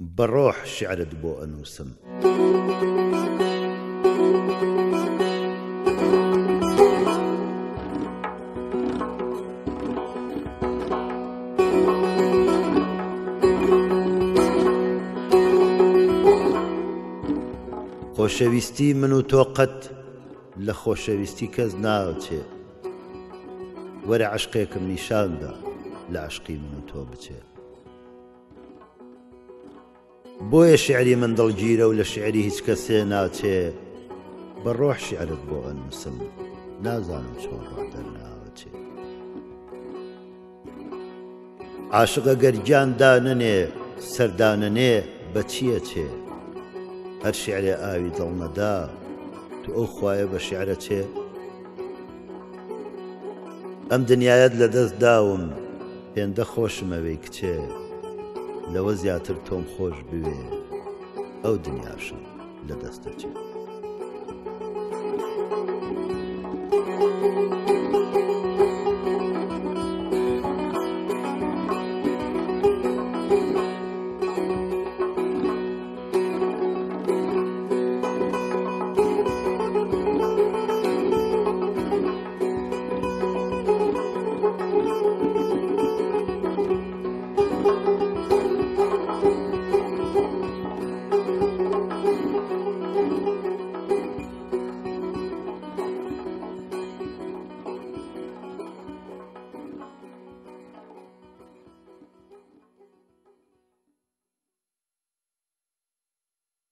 بەڕۆح شعرت بۆ ئەنووسم. خۆشەویستی من و تۆقەت لە خۆشەویستی کەس ناوچێ وەرە عشقێکم نیشاندا لە عشقی من و تۆ بچێت بۆیە شعری من دڵگیرە و لە شعری هیچ کەسێ ناچێ بە ڕۆح شعرت بۆ ئەنووسم نازانم چۆن ڕدەرناوەچێ عاشقە گەرجان داننێ سەردانەنێ بە چییە چێ هەر شعرێ ئاوی دڵنەدا تو ئەو خوایە بە شعرە چێ ئەم دنیاەت لە دەست داوم پێندە خۆشمەوەی کچێ لەوە زیاتر تۆم خۆش بوێ ئەو دنیاشم لە دەستەچێت.